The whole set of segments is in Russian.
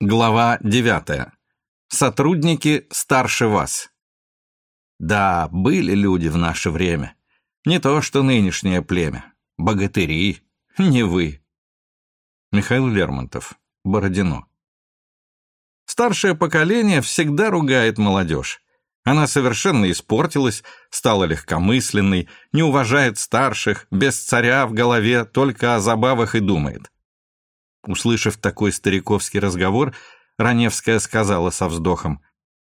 Глава 9. Сотрудники старше вас. Да, были люди в наше время. Не то, что нынешнее племя. Богатыри. Не вы. Михаил Лермонтов. Бородино. Старшее поколение всегда ругает молодежь. Она совершенно испортилась, стала легкомысленной, не уважает старших, без царя в голове, только о забавах и думает. Услышав такой стариковский разговор, Раневская сказала со вздохом,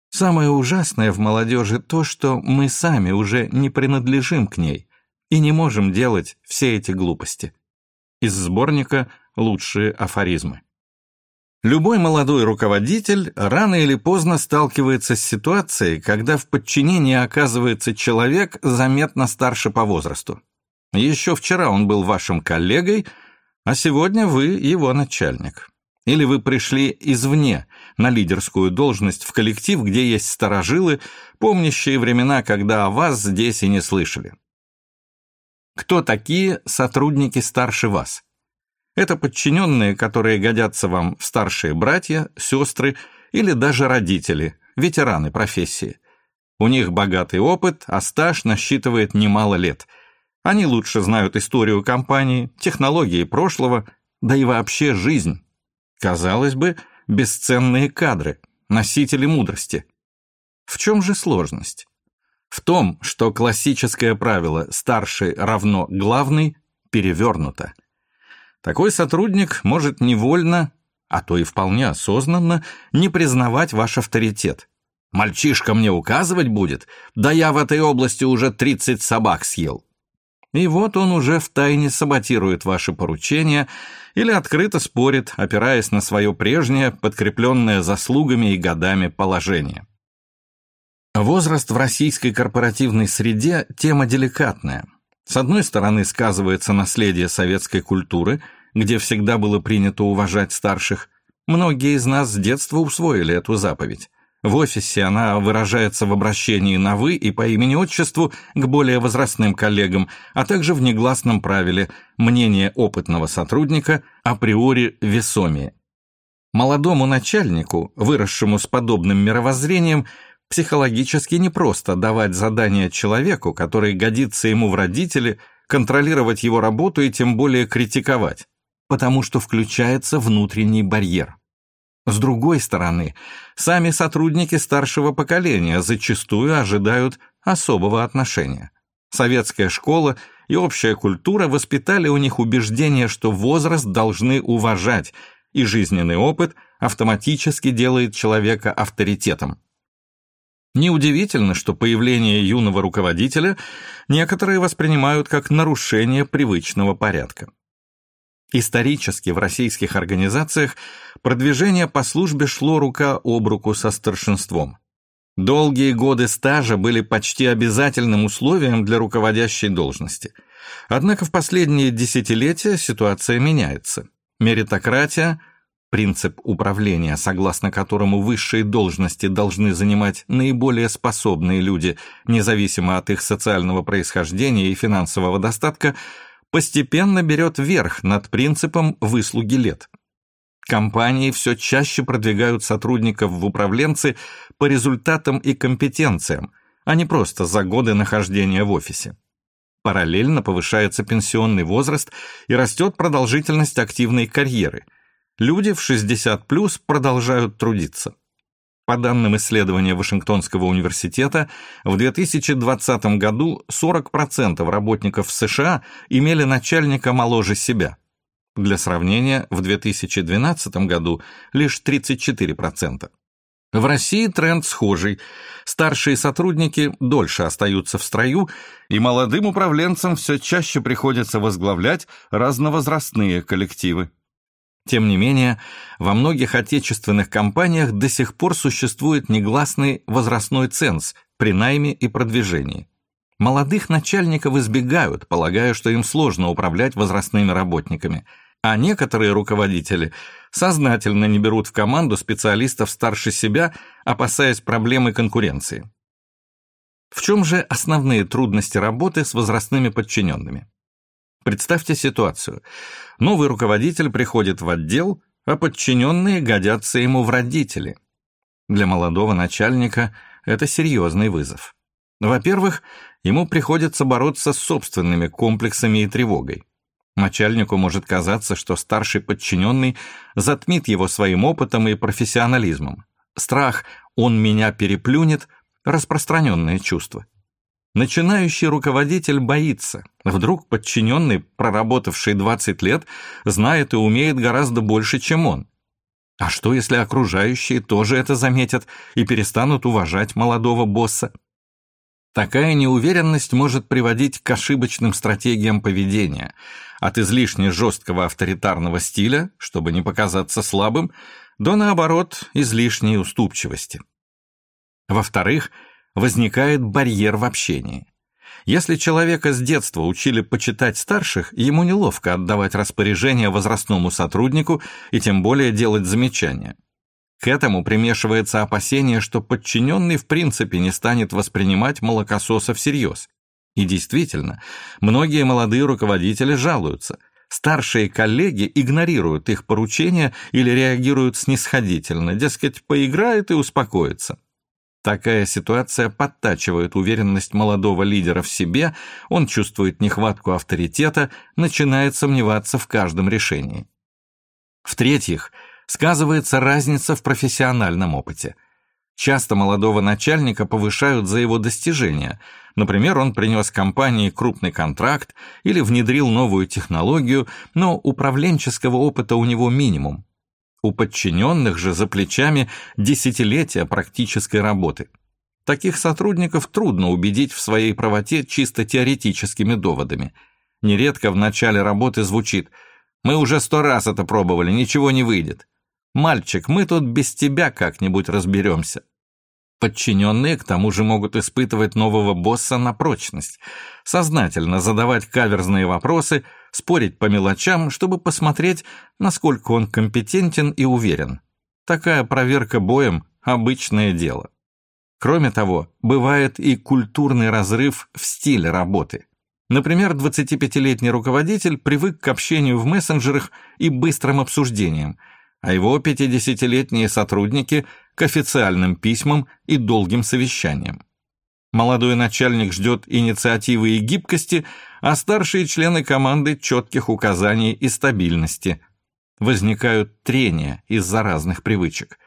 «Самое ужасное в молодежи то, что мы сами уже не принадлежим к ней и не можем делать все эти глупости». Из сборника «Лучшие афоризмы». Любой молодой руководитель рано или поздно сталкивается с ситуацией, когда в подчинении оказывается человек заметно старше по возрасту. Еще вчера он был вашим коллегой – а сегодня вы его начальник. Или вы пришли извне на лидерскую должность в коллектив, где есть старожилы, помнящие времена, когда о вас здесь и не слышали. Кто такие сотрудники старше вас? Это подчиненные, которые годятся вам в старшие братья, сестры или даже родители, ветераны профессии. У них богатый опыт, а стаж насчитывает немало лет – они лучше знают историю компании, технологии прошлого, да и вообще жизнь. Казалось бы, бесценные кадры, носители мудрости. В чем же сложность? В том, что классическое правило «старший равно главный» перевернуто. Такой сотрудник может невольно, а то и вполне осознанно, не признавать ваш авторитет. «Мальчишка мне указывать будет? Да я в этой области уже 30 собак съел». И вот он уже втайне саботирует ваши поручения или открыто спорит, опираясь на свое прежнее, подкрепленное заслугами и годами положение. Возраст в российской корпоративной среде – тема деликатная. С одной стороны сказывается наследие советской культуры, где всегда было принято уважать старших. Многие из нас с детства усвоили эту заповедь. В офисе она выражается в обращении на «вы» и по имени-отчеству к более возрастным коллегам, а также в негласном правиле «мнение опытного сотрудника априори весомее». Молодому начальнику, выросшему с подобным мировоззрением, психологически непросто давать задание человеку, который годится ему в родители, контролировать его работу и тем более критиковать, потому что включается внутренний барьер. С другой стороны, сами сотрудники старшего поколения зачастую ожидают особого отношения. Советская школа и общая культура воспитали у них убеждение, что возраст должны уважать, и жизненный опыт автоматически делает человека авторитетом. Неудивительно, что появление юного руководителя некоторые воспринимают как нарушение привычного порядка. Исторически в российских организациях продвижение по службе шло рука об руку со старшинством. Долгие годы стажа были почти обязательным условием для руководящей должности. Однако в последние десятилетия ситуация меняется. Меритократия, принцип управления, согласно которому высшие должности должны занимать наиболее способные люди, независимо от их социального происхождения и финансового достатка, постепенно берет верх над принципом выслуги лет. Компании все чаще продвигают сотрудников в управленцы по результатам и компетенциям, а не просто за годы нахождения в офисе. Параллельно повышается пенсионный возраст и растет продолжительность активной карьеры. Люди в 60+, продолжают трудиться. По данным исследования Вашингтонского университета, в 2020 году 40% работников США имели начальника моложе себя. Для сравнения, в 2012 году лишь 34%. В России тренд схожий. Старшие сотрудники дольше остаются в строю, и молодым управленцам все чаще приходится возглавлять разновозрастные коллективы. Тем не менее, во многих отечественных компаниях до сих пор существует негласный возрастной ценз при найме и продвижении. Молодых начальников избегают, полагая, что им сложно управлять возрастными работниками, а некоторые руководители сознательно не берут в команду специалистов старше себя, опасаясь проблемы конкуренции. В чем же основные трудности работы с возрастными подчиненными? Представьте ситуацию. Новый руководитель приходит в отдел, а подчиненные годятся ему в родители. Для молодого начальника это серьезный вызов. Во-первых, ему приходится бороться с собственными комплексами и тревогой. Начальнику может казаться, что старший подчиненный затмит его своим опытом и профессионализмом. Страх «он меня переплюнет» – распространенное чувство. Начинающий руководитель боится. Вдруг подчиненный, проработавший 20 лет, знает и умеет гораздо больше, чем он. А что, если окружающие тоже это заметят и перестанут уважать молодого босса? Такая неуверенность может приводить к ошибочным стратегиям поведения, от излишне жесткого авторитарного стиля, чтобы не показаться слабым, до, наоборот, излишней уступчивости. Во-вторых, возникает барьер в общении. Если человека с детства учили почитать старших, ему неловко отдавать распоряжения возрастному сотруднику и тем более делать замечания. К этому примешивается опасение, что подчиненный в принципе не станет воспринимать молокососа всерьез. И действительно, многие молодые руководители жалуются. Старшие коллеги игнорируют их поручения или реагируют снисходительно, дескать, поиграет и успокоится. Такая ситуация подтачивает уверенность молодого лидера в себе, он чувствует нехватку авторитета, начинает сомневаться в каждом решении. В-третьих, сказывается разница в профессиональном опыте. Часто молодого начальника повышают за его достижения. Например, он принес компании крупный контракт или внедрил новую технологию, но управленческого опыта у него минимум. У подчиненных же за плечами десятилетия практической работы. Таких сотрудников трудно убедить в своей правоте чисто теоретическими доводами. Нередко в начале работы звучит «Мы уже сто раз это пробовали, ничего не выйдет». «Мальчик, мы тут без тебя как-нибудь разберемся». Подчиненные к тому же могут испытывать нового босса на прочность, сознательно задавать каверзные вопросы, спорить по мелочам, чтобы посмотреть, насколько он компетентен и уверен. Такая проверка боем – обычное дело. Кроме того, бывает и культурный разрыв в стиле работы. Например, 25-летний руководитель привык к общению в мессенджерах и быстрым обсуждениям, а его 50-летние сотрудники к официальным письмам и долгим совещаниям. Молодой начальник ждет инициативы и гибкости, а старшие члены команды четких указаний и стабильности. Возникают трения из-за разных привычек.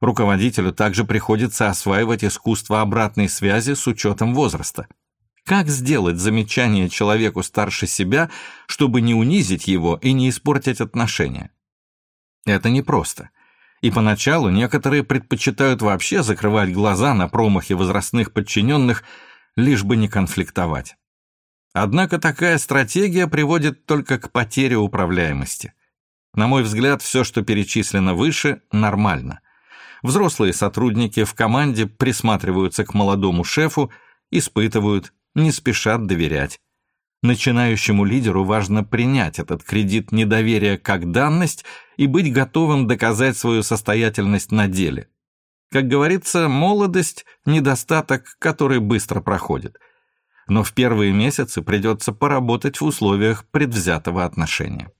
Руководителю также приходится осваивать искусство обратной связи с учетом возраста. Как сделать замечание человеку старше себя, чтобы не унизить его и не испортить отношения? Это непросто. И поначалу некоторые предпочитают вообще закрывать глаза на промахи возрастных подчиненных, лишь бы не конфликтовать. Однако такая стратегия приводит только к потере управляемости. На мой взгляд, все, что перечислено выше, нормально. Взрослые сотрудники в команде присматриваются к молодому шефу, испытывают, не спешат доверять. Начинающему лидеру важно принять этот кредит недоверия как данность и быть готовым доказать свою состоятельность на деле. Как говорится, молодость – недостаток, который быстро проходит. Но в первые месяцы придется поработать в условиях предвзятого отношения.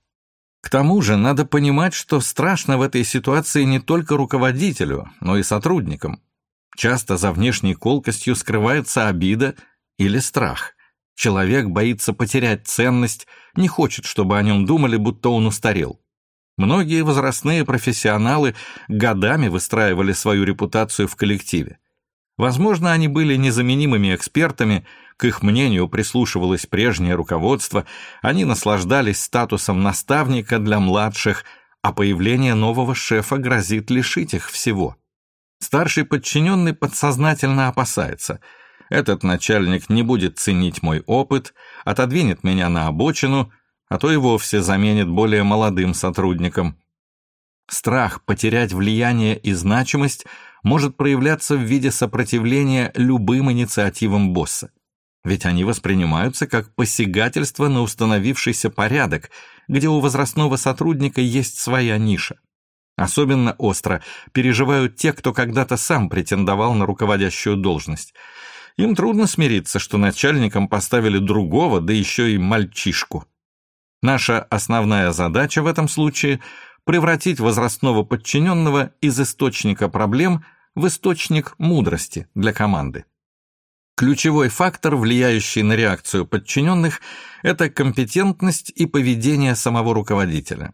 К тому же надо понимать, что страшно в этой ситуации не только руководителю, но и сотрудникам. Часто за внешней колкостью скрывается обида или страх – Человек боится потерять ценность, не хочет, чтобы о нем думали, будто он устарел. Многие возрастные профессионалы годами выстраивали свою репутацию в коллективе. Возможно, они были незаменимыми экспертами, к их мнению прислушивалось прежнее руководство, они наслаждались статусом наставника для младших, а появление нового шефа грозит лишить их всего. Старший подчиненный подсознательно опасается – этот начальник не будет ценить мой опыт, отодвинет меня на обочину, а то и вовсе заменит более молодым сотрудником. Страх потерять влияние и значимость может проявляться в виде сопротивления любым инициативам босса. Ведь они воспринимаются как посягательство на установившийся порядок, где у возрастного сотрудника есть своя ниша. Особенно остро переживают те, кто когда-то сам претендовал на руководящую должность – им трудно смириться, что начальником поставили другого, да еще и мальчишку. Наша основная задача в этом случае – превратить возрастного подчиненного из источника проблем в источник мудрости для команды. Ключевой фактор, влияющий на реакцию подчиненных, это компетентность и поведение самого руководителя.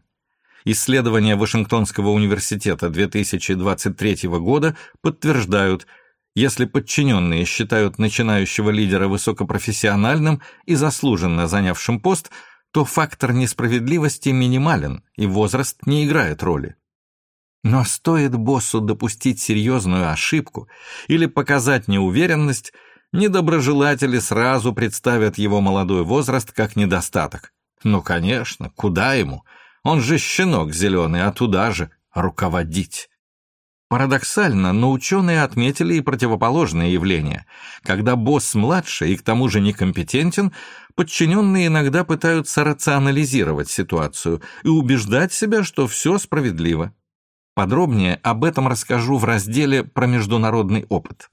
Исследования Вашингтонского университета 2023 года подтверждают, если подчиненные считают начинающего лидера высокопрофессиональным и заслуженно занявшим пост, то фактор несправедливости минимален, и возраст не играет роли. Но стоит боссу допустить серьезную ошибку или показать неуверенность, недоброжелатели сразу представят его молодой возраст как недостаток. Ну, конечно, куда ему? Он же щенок зеленый, а туда же руководить. Парадоксально, но ученые отметили и противоположное явление. Когда босс младше и к тому же некомпетентен, подчиненные иногда пытаются рационализировать ситуацию и убеждать себя, что все справедливо. Подробнее об этом расскажу в разделе про международный опыт.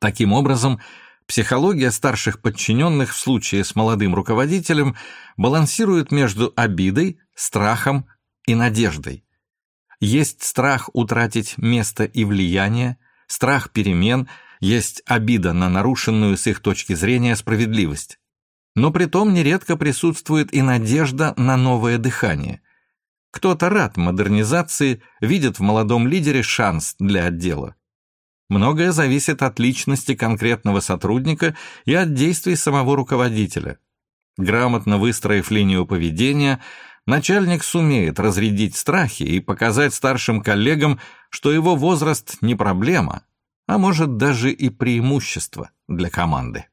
Таким образом, психология старших подчиненных в случае с молодым руководителем балансирует между обидой, страхом и надеждой. Есть страх утратить место и влияние, страх перемен, есть обида на нарушенную с их точки зрения справедливость. Но при том нередко присутствует и надежда на новое дыхание. Кто-то рад модернизации, видит в молодом лидере шанс для отдела. Многое зависит от личности конкретного сотрудника и от действий самого руководителя. Грамотно выстроив линию поведения, начальник сумеет разрядить страхи и показать старшим коллегам, что его возраст не проблема, а может даже и преимущество для команды.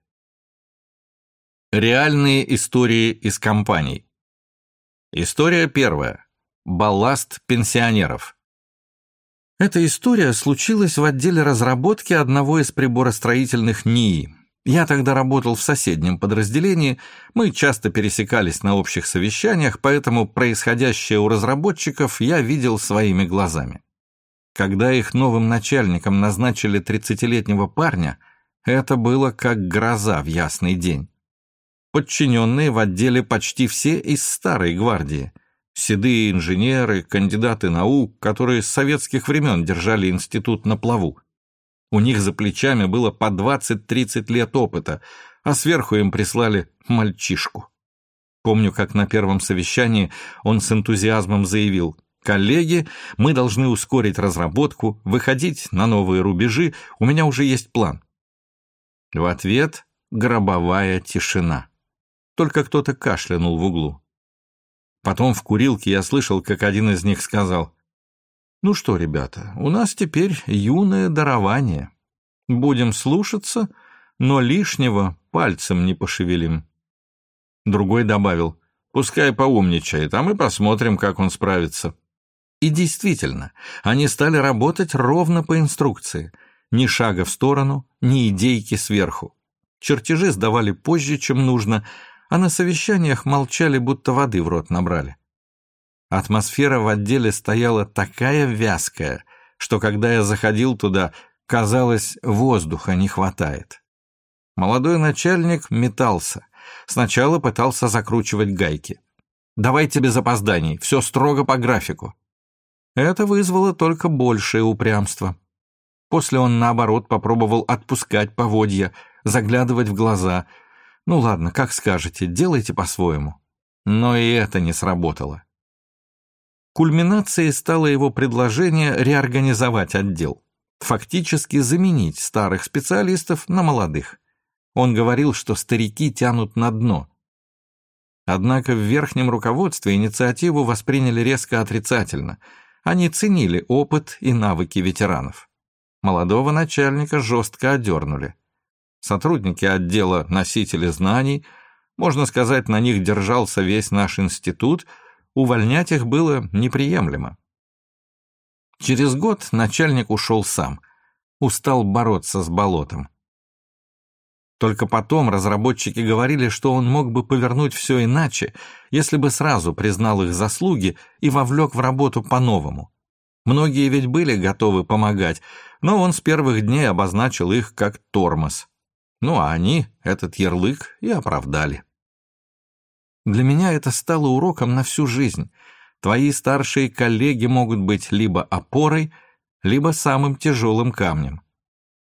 Реальные истории из компаний. История первая. Балласт пенсионеров. Эта история случилась в отделе разработки одного из приборостроительных НИИ. Я тогда работал в соседнем подразделении, мы часто пересекались на общих совещаниях, поэтому происходящее у разработчиков я видел своими глазами. Когда их новым начальником назначили 30-летнего парня, это было как гроза в ясный день. Подчиненные в отделе почти все из старой гвардии – Седые инженеры, кандидаты наук, которые с советских времен держали институт на плаву. У них за плечами было по 20-30 лет опыта, а сверху им прислали мальчишку. Помню, как на первом совещании он с энтузиазмом заявил, «Коллеги, мы должны ускорить разработку, выходить на новые рубежи, у меня уже есть план». В ответ гробовая тишина. Только кто-то кашлянул в углу. Потом в курилке я слышал, как один из них сказал, «Ну что, ребята, у нас теперь юное дарование. Будем слушаться, но лишнего пальцем не пошевелим». Другой добавил, «Пускай поумничает, а мы посмотрим, как он справится». И действительно, они стали работать ровно по инструкции. Ни шага в сторону, ни идейки сверху. Чертежи сдавали позже, чем нужно, а на совещаниях молчали, будто воды в рот набрали. Атмосфера в отделе стояла такая вязкая, что когда я заходил туда, казалось, воздуха не хватает. Молодой начальник метался. Сначала пытался закручивать гайки. «Давайте без опозданий, все строго по графику». Это вызвало только большее упрямство. После он, наоборот, попробовал отпускать поводья, заглядывать в глаза — ну ладно, как скажете, делайте по-своему. Но и это не сработало. Кульминацией стало его предложение реорганизовать отдел, фактически заменить старых специалистов на молодых. Он говорил, что старики тянут на дно. Однако в верхнем руководстве инициативу восприняли резко отрицательно. Они ценили опыт и навыки ветеранов. Молодого начальника жестко одернули сотрудники отдела носители знаний, можно сказать, на них держался весь наш институт, увольнять их было неприемлемо. Через год начальник ушел сам, устал бороться с болотом. Только потом разработчики говорили, что он мог бы повернуть все иначе, если бы сразу признал их заслуги и вовлек в работу по-новому. Многие ведь были готовы помогать, но он с первых дней обозначил их как тормоз. Ну а они этот ярлык и оправдали. Для меня это стало уроком на всю жизнь. твои старшие коллеги могут быть либо опорой, либо самым тяжелым камнем.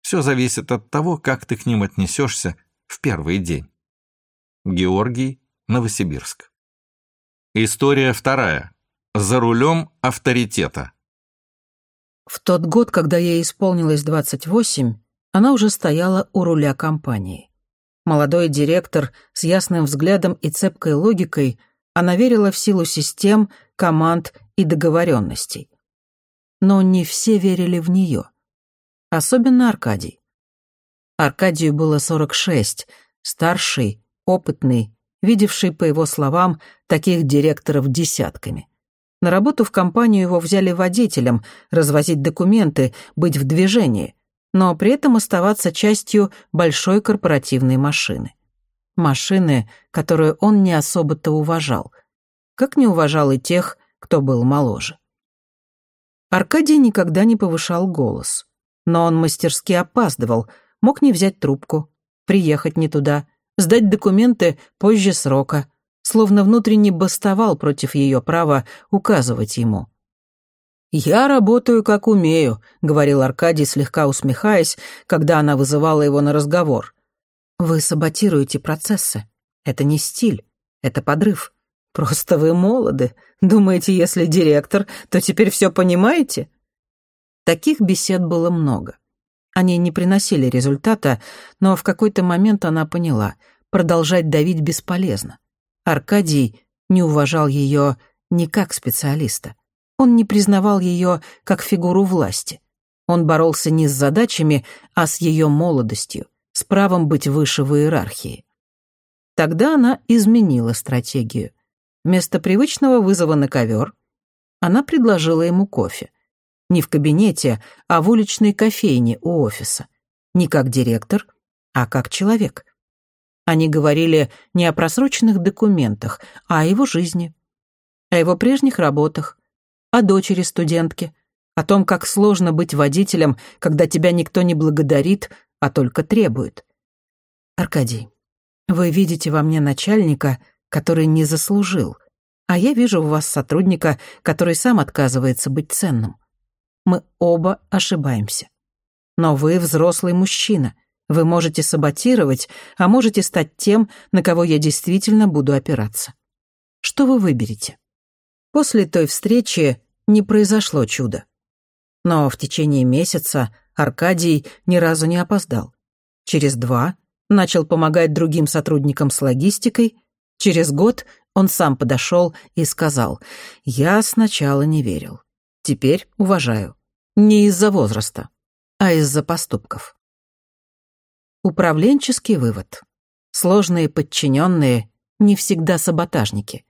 Все зависит от того, как ты к ним отнесешься в первый день. Георгий, Новосибирск. История вторая. За рулем авторитета. В тот год, когда ей исполнилось 28, она уже стояла у руля компании. Молодой директор с ясным взглядом и цепкой логикой, она верила в силу систем, команд и договоренностей. Но не все верили в нее. Особенно Аркадий. Аркадию было 46, старший, опытный, видевший, по его словам, таких директоров десятками. На работу в компанию его взяли водителем, развозить документы, быть в движении, но при этом оставаться частью большой корпоративной машины. Машины, которую он не особо-то уважал. Как не уважал и тех, кто был моложе. Аркадий никогда не повышал голос. Но он мастерски опаздывал, мог не взять трубку, приехать не туда, сдать документы позже срока — словно внутренне бастовал против ее права указывать ему. «Я работаю как умею», — говорил Аркадий, слегка усмехаясь, когда она вызывала его на разговор. «Вы саботируете процессы. Это не стиль, это подрыв. Просто вы молоды. Думаете, если директор, то теперь все понимаете?» Таких бесед было много. Они не приносили результата, но в какой-то момент она поняла, продолжать давить бесполезно. Аркадий не уважал ее не как специалиста. Он не признавал ее как фигуру власти. Он боролся не с задачами, а с ее молодостью, с правом быть выше в иерархии. Тогда она изменила стратегию. Вместо привычного вызова на ковер она предложила ему кофе. Не в кабинете, а в уличной кофейне у офиса. Не как директор, а как человек. Они говорили не о просроченных документах, а о его жизни, о его прежних работах, о дочери студентки, о том, как сложно быть водителем, когда тебя никто не благодарит, а только требует. Аркадий, вы видите во мне начальника, который не заслужил, а я вижу в вас сотрудника, который сам отказывается быть ценным. Мы оба ошибаемся. Но вы взрослый мужчина — вы можете саботировать, а можете стать тем, на кого я действительно буду опираться. Что вы выберете? После той встречи не произошло чудо. Но в течение месяца Аркадий ни разу не опоздал. Через два начал помогать другим сотрудникам с логистикой. Через год он сам подошел и сказал, «Я сначала не верил. Теперь уважаю. Не из-за возраста, а из-за поступков». Управленческий вывод. Сложные подчиненные не всегда саботажники.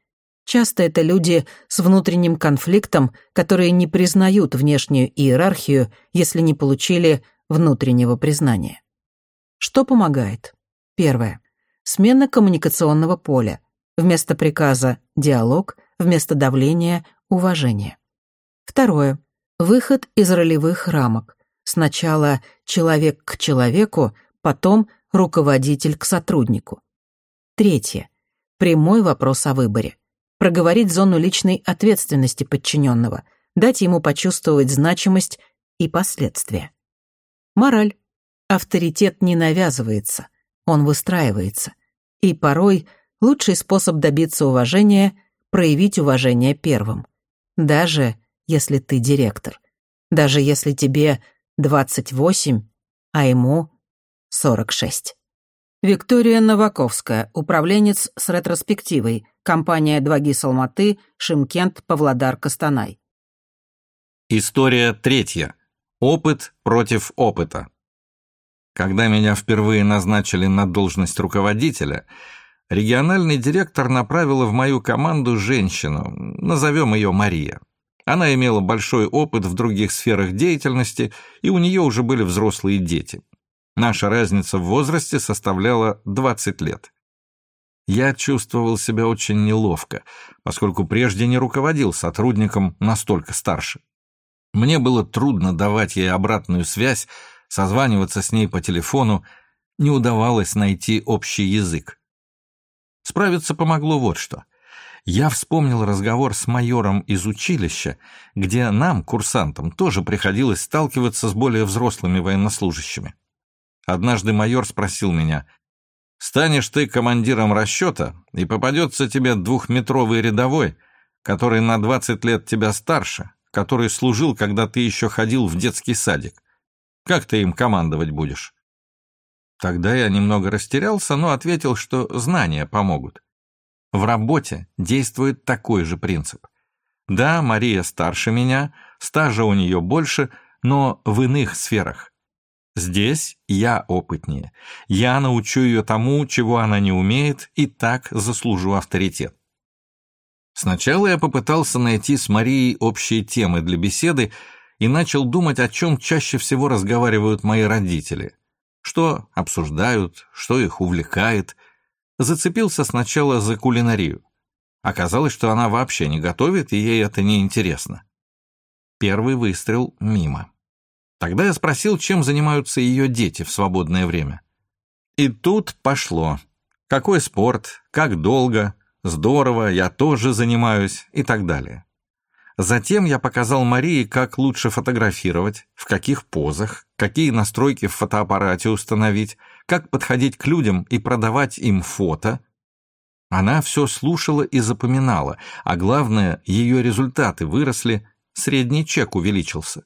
Часто это люди с внутренним конфликтом, которые не признают внешнюю иерархию, если не получили внутреннего признания. Что помогает? Первое. Смена коммуникационного поля. Вместо приказа – диалог, вместо давления – уважение. Второе. Выход из ролевых рамок. Сначала человек к человеку, потом руководитель к сотруднику. Третье. Прямой вопрос о выборе. Проговорить зону личной ответственности подчиненного, дать ему почувствовать значимость и последствия. Мораль. Авторитет не навязывается, он выстраивается. И порой лучший способ добиться уважения — проявить уважение первым. Даже если ты директор. Даже если тебе 28, а ему 46. Виктория Новаковская, управленец с ретроспективой, компания «Дваги Салматы», Шимкент, Павлодар, Костанай. История третья. Опыт против опыта. Когда меня впервые назначили на должность руководителя, региональный директор направила в мою команду женщину, назовем ее Мария. Она имела большой опыт в других сферах деятельности, и у нее уже были взрослые дети. Наша разница в возрасте составляла 20 лет. Я чувствовал себя очень неловко, поскольку прежде не руководил сотрудником настолько старше. Мне было трудно давать ей обратную связь, созваниваться с ней по телефону, не удавалось найти общий язык. Справиться помогло вот что. я вспомнил разговор с майором из училища, где нам, курсантам, тоже приходилось сталкиваться с более взрослыми военнослужащими. Однажды майор спросил меня, «Станешь ты командиром расчета, и попадется тебе двухметровый рядовой, который на 20 лет тебя старше, который служил, когда ты еще ходил в детский садик. Как ты им командовать будешь?» Тогда я немного растерялся, но ответил, что знания помогут. В работе действует такой же принцип. Да, Мария старше меня, стажа у нее больше, но в иных сферах. Здесь я опытнее. Я научу ее тому, чего она не умеет, и так заслужу авторитет. Сначала я попытался найти с Марией общие темы для беседы и начал думать, о чем чаще всего разговаривают мои родители что обсуждают, что их увлекает. Зацепился сначала за кулинарию. Оказалось, что она вообще не готовит, и ей это не интересно. Первый выстрел мимо. Тогда я спросил, чем занимаются ее дети в свободное время. И тут пошло. Какой спорт, как долго, здорово, я тоже занимаюсь и так далее. Затем я показал Марии, как лучше фотографировать, в каких позах, какие настройки в фотоаппарате установить, как подходить к людям и продавать им фото. Она все слушала и запоминала, а главное, ее результаты выросли, средний чек увеличился.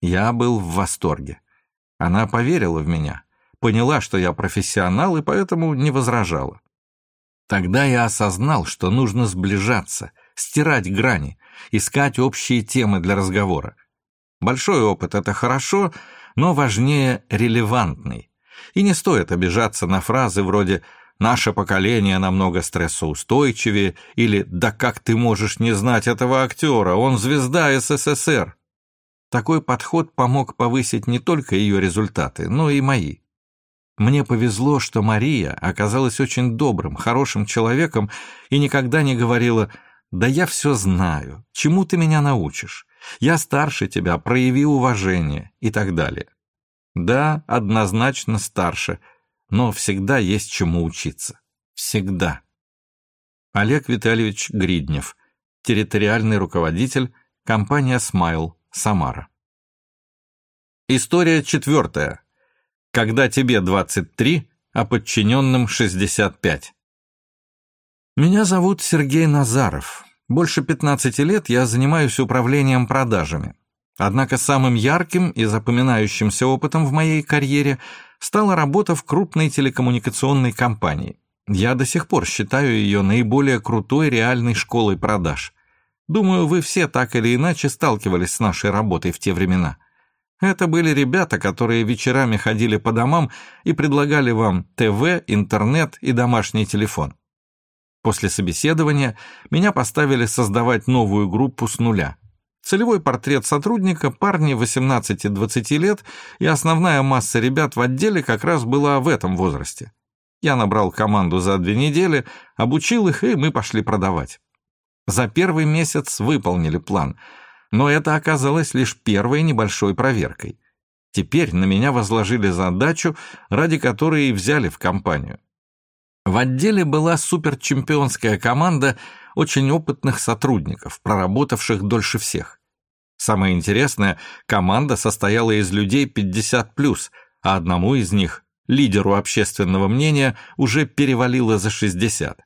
Я был в восторге. Она поверила в меня, поняла, что я профессионал и поэтому не возражала. Тогда я осознал, что нужно сближаться, стирать грани, искать общие темы для разговора. Большой опыт — это хорошо, но важнее релевантный. И не стоит обижаться на фразы вроде «наше поколение намного стрессоустойчивее» или «да как ты можешь не знать этого актера, он звезда СССР». Такой подход помог повысить не только ее результаты, но и мои. Мне повезло, что Мария оказалась очень добрым, хорошим человеком и никогда не говорила «Да я все знаю. Чему ты меня научишь? Я старше тебя, прояви уважение» и так далее. Да, однозначно старше, но всегда есть чему учиться. Всегда. Олег Витальевич Гриднев, территориальный руководитель, компания «Смайл», Самара. История четвертая. Когда тебе 23, а подчиненным 65. Меня зовут Сергей Назаров. Больше 15 лет я занимаюсь управлением продажами. Однако самым ярким и запоминающимся опытом в моей карьере стала работа в крупной телекоммуникационной компании. Я до сих пор считаю ее наиболее крутой реальной школой продаж. Думаю, вы все так или иначе сталкивались с нашей работой в те времена. Это были ребята, которые вечерами ходили по домам и предлагали вам ТВ, интернет и домашний телефон. После собеседования меня поставили создавать новую группу с нуля. Целевой портрет сотрудника, парни 18-20 лет, и основная масса ребят в отделе как раз была в этом возрасте. Я набрал команду за две недели, обучил их, и мы пошли продавать. За первый месяц выполнили план, но это оказалось лишь первой небольшой проверкой. Теперь на меня возложили задачу, ради которой и взяли в компанию. В отделе была суперчемпионская команда очень опытных сотрудников, проработавших дольше всех. Самое интересное, команда состояла из людей 50+, а одному из них, лидеру общественного мнения, уже перевалило за 60.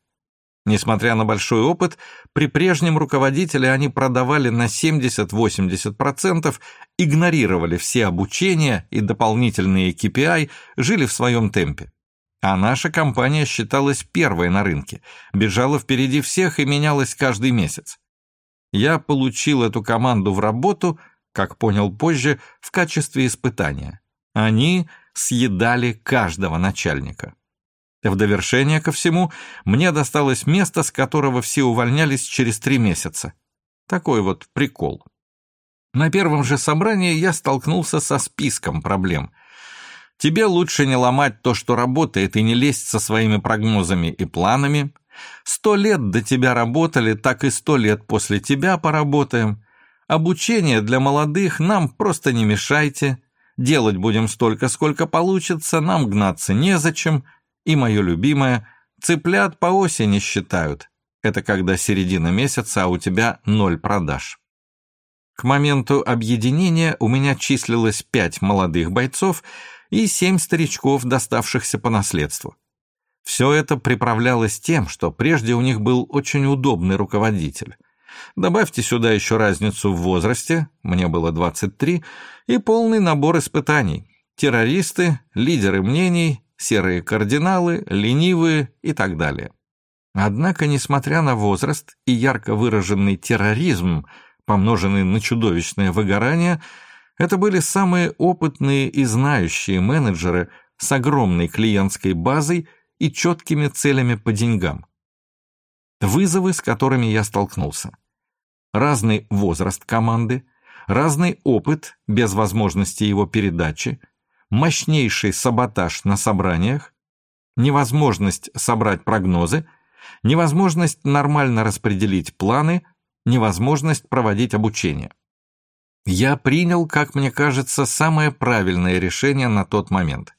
Несмотря на большой опыт, при прежнем руководителе они продавали на 70-80%, игнорировали все обучения и дополнительные KPI, жили в своем темпе. А наша компания считалась первой на рынке, бежала впереди всех и менялась каждый месяц. Я получил эту команду в работу, как понял позже, в качестве испытания. Они съедали каждого начальника. В довершение ко всему, мне досталось место, с которого все увольнялись через три месяца. Такой вот прикол. На первом же собрании я столкнулся со списком проблем – Тебе лучше не ломать то, что работает, и не лезть со своими прогнозами и планами. Сто лет до тебя работали, так и сто лет после тебя поработаем. Обучение для молодых нам просто не мешайте. Делать будем столько, сколько получится, нам гнаться незачем. И мое любимое, цыплят по осени считают. Это когда середина месяца, а у тебя ноль продаж. К моменту объединения у меня числилось пять молодых бойцов и семь старичков, доставшихся по наследству. Все это приправлялось тем, что прежде у них был очень удобный руководитель. Добавьте сюда еще разницу в возрасте, мне было 23, и полный набор испытаний. Террористы, лидеры мнений, серые кардиналы, ленивые и так далее. Однако, несмотря на возраст и ярко выраженный терроризм, помноженный на чудовищное выгорание, это были самые опытные и знающие менеджеры с огромной клиентской базой и четкими целями по деньгам. Вызовы, с которыми я столкнулся. Разный возраст команды, разный опыт без возможности его передачи, мощнейший саботаж на собраниях, невозможность собрать прогнозы – невозможность нормально распределить планы, невозможность проводить обучение. Я принял, как мне кажется, самое правильное решение на тот момент.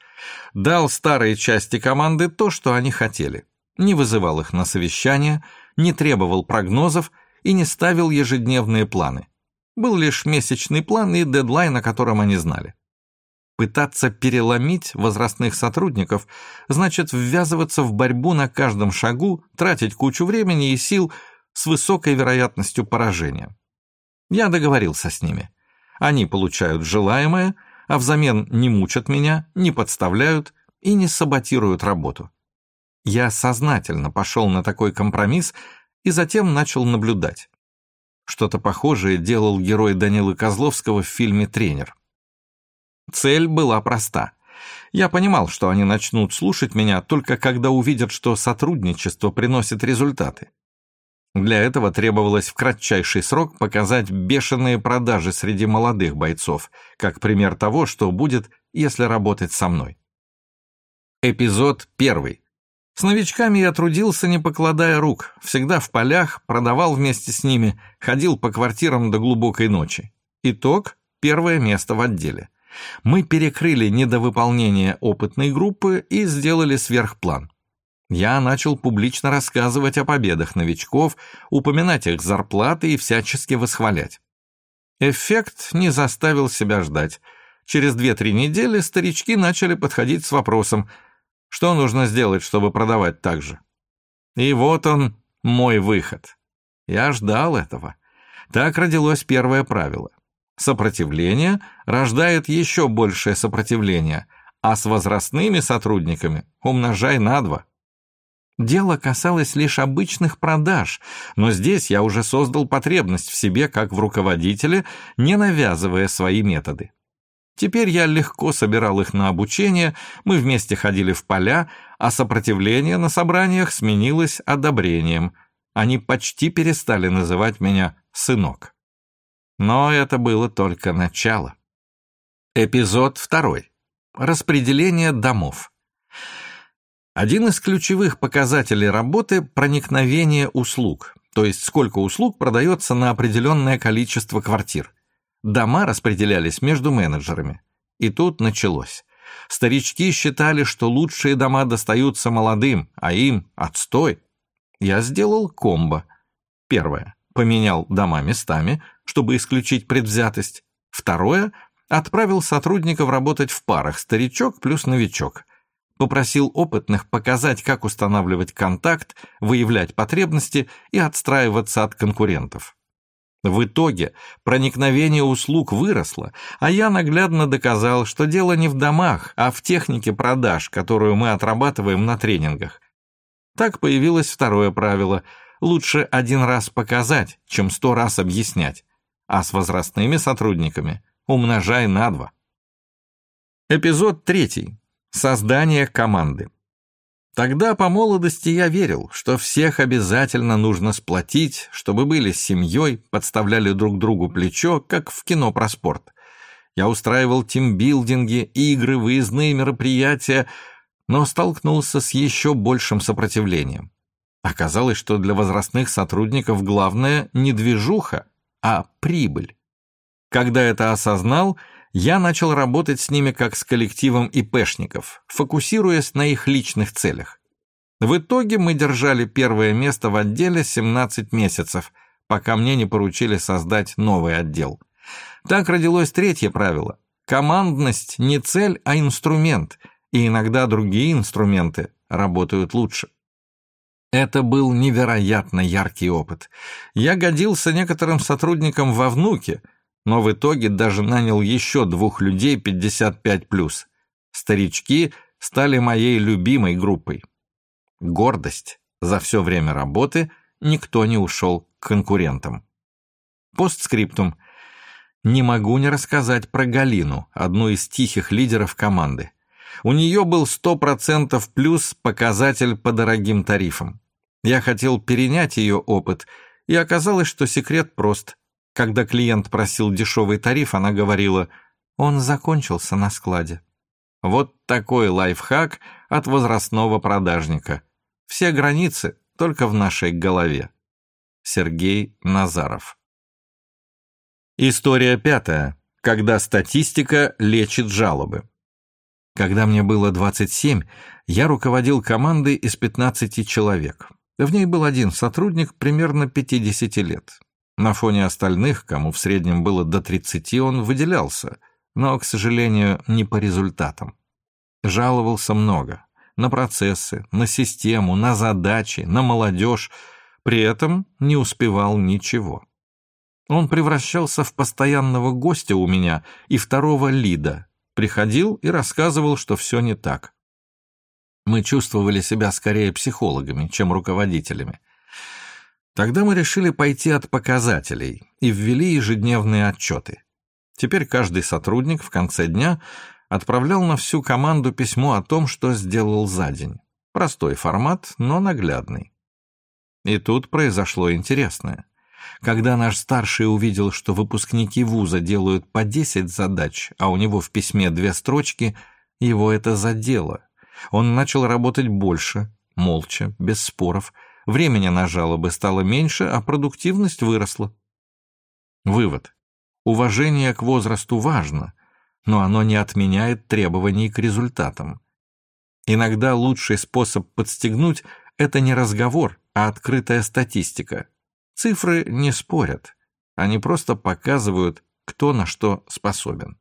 Дал старой части команды то, что они хотели. Не вызывал их на совещания, не требовал прогнозов и не ставил ежедневные планы. Был лишь месячный план и дедлайн, о котором они знали. Пытаться переломить возрастных сотрудников значит ввязываться в борьбу на каждом шагу, тратить кучу времени и сил с высокой вероятностью поражения. Я договорился с ними. Они получают желаемое, а взамен не мучат меня, не подставляют и не саботируют работу. Я сознательно пошел на такой компромисс и затем начал наблюдать. Что-то похожее делал герой Данилы Козловского в фильме «Тренер». Цель была проста. Я понимал, что они начнут слушать меня только когда увидят, что сотрудничество приносит результаты. Для этого требовалось в кратчайший срок показать бешеные продажи среди молодых бойцов, как пример того, что будет, если работать со мной. Эпизод первый. С новичками я трудился, не покладая рук, всегда в полях, продавал вместе с ними, ходил по квартирам до глубокой ночи. Итог – первое место в отделе. Мы перекрыли недовыполнение опытной группы и сделали сверхплан. Я начал публично рассказывать о победах новичков, упоминать их зарплаты и всячески восхвалять. Эффект не заставил себя ждать. Через 2-3 недели старички начали подходить с вопросом, что нужно сделать, чтобы продавать так же. И вот он, мой выход. Я ждал этого. Так родилось первое правило. Сопротивление рождает еще большее сопротивление, а с возрастными сотрудниками умножай на два. Дело касалось лишь обычных продаж, но здесь я уже создал потребность в себе как в руководителе, не навязывая свои методы. Теперь я легко собирал их на обучение, мы вместе ходили в поля, а сопротивление на собраниях сменилось одобрением. Они почти перестали называть меня «сынок». Но это было только начало. Эпизод второй. Распределение домов. Один из ключевых показателей работы – проникновение услуг, то есть сколько услуг продается на определенное количество квартир. Дома распределялись между менеджерами. И тут началось. Старички считали, что лучшие дома достаются молодым, а им – отстой. Я сделал комбо. Первое поменял дома местами, чтобы исключить предвзятость. Второе – отправил сотрудников работать в парах старичок плюс новичок. Попросил опытных показать, как устанавливать контакт, выявлять потребности и отстраиваться от конкурентов. В итоге проникновение услуг выросло, а я наглядно доказал, что дело не в домах, а в технике продаж, которую мы отрабатываем на тренингах. Так появилось второе правило – Лучше один раз показать, чем сто раз объяснять. А с возрастными сотрудниками умножай на два. Эпизод третий. Создание команды. Тогда по молодости я верил, что всех обязательно нужно сплотить, чтобы были с семьей, подставляли друг другу плечо, как в кино про спорт. Я устраивал тимбилдинги, игры, выездные мероприятия, но столкнулся с еще большим сопротивлением. Оказалось, что для возрастных сотрудников главное не движуха, а прибыль. Когда это осознал, я начал работать с ними как с коллективом ИПшников, фокусируясь на их личных целях. В итоге мы держали первое место в отделе 17 месяцев, пока мне не поручили создать новый отдел. Так родилось третье правило. Командность не цель, а инструмент, и иногда другие инструменты работают лучше. Это был невероятно яркий опыт. Я годился некоторым сотрудникам во внуке, но в итоге даже нанял еще двух людей 55+. Старички стали моей любимой группой. Гордость. За все время работы никто не ушел к конкурентам. Постскриптум. Не могу не рассказать про Галину, одну из тихих лидеров команды. У нее был 100% плюс показатель по дорогим тарифам. Я хотел перенять ее опыт, и оказалось, что секрет прост. Когда клиент просил дешевый тариф, она говорила, он закончился на складе. Вот такой лайфхак от возрастного продажника. Все границы только в нашей голове. Сергей Назаров История пятая. Когда статистика лечит жалобы. Когда мне было 27, я руководил командой из 15 человек. В ней был один сотрудник примерно 50 лет. На фоне остальных, кому в среднем было до 30, он выделялся, но, к сожалению, не по результатам. Жаловался много. На процессы, на систему, на задачи, на молодежь. При этом не успевал ничего. Он превращался в постоянного гостя у меня и второго лида. Приходил и рассказывал, что все не так. Мы чувствовали себя скорее психологами, чем руководителями. Тогда мы решили пойти от показателей и ввели ежедневные отчеты. Теперь каждый сотрудник в конце дня отправлял на всю команду письмо о том, что сделал за день. Простой формат, но наглядный. И тут произошло интересное. Когда наш старший увидел, что выпускники вуза делают по 10 задач, а у него в письме две строчки, его это задело. Он начал работать больше, молча, без споров. Времени на жалобы стало меньше, а продуктивность выросла. Вывод. Уважение к возрасту важно, но оно не отменяет требований к результатам. Иногда лучший способ подстегнуть – это не разговор, а открытая статистика. Цифры не спорят, они просто показывают, кто на что способен.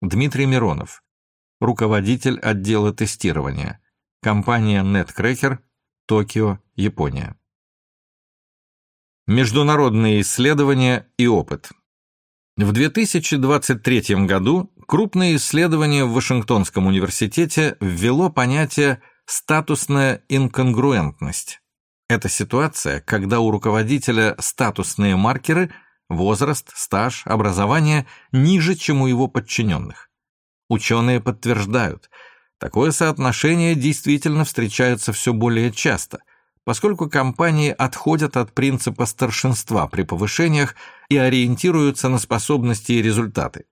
Дмитрий Миронов, руководитель отдела тестирования, компания NetCracker, Токио, Япония. Международные исследования и опыт. В 2023 году крупное исследование в Вашингтонском университете ввело понятие «статусная инконгруентность». Это ситуация, когда у руководителя статусные маркеры – возраст, стаж, образование – ниже, чем у его подчиненных. Ученые подтверждают, такое соотношение действительно встречается все более часто, поскольку компании отходят от принципа старшинства при повышениях и ориентируются на способности и результаты.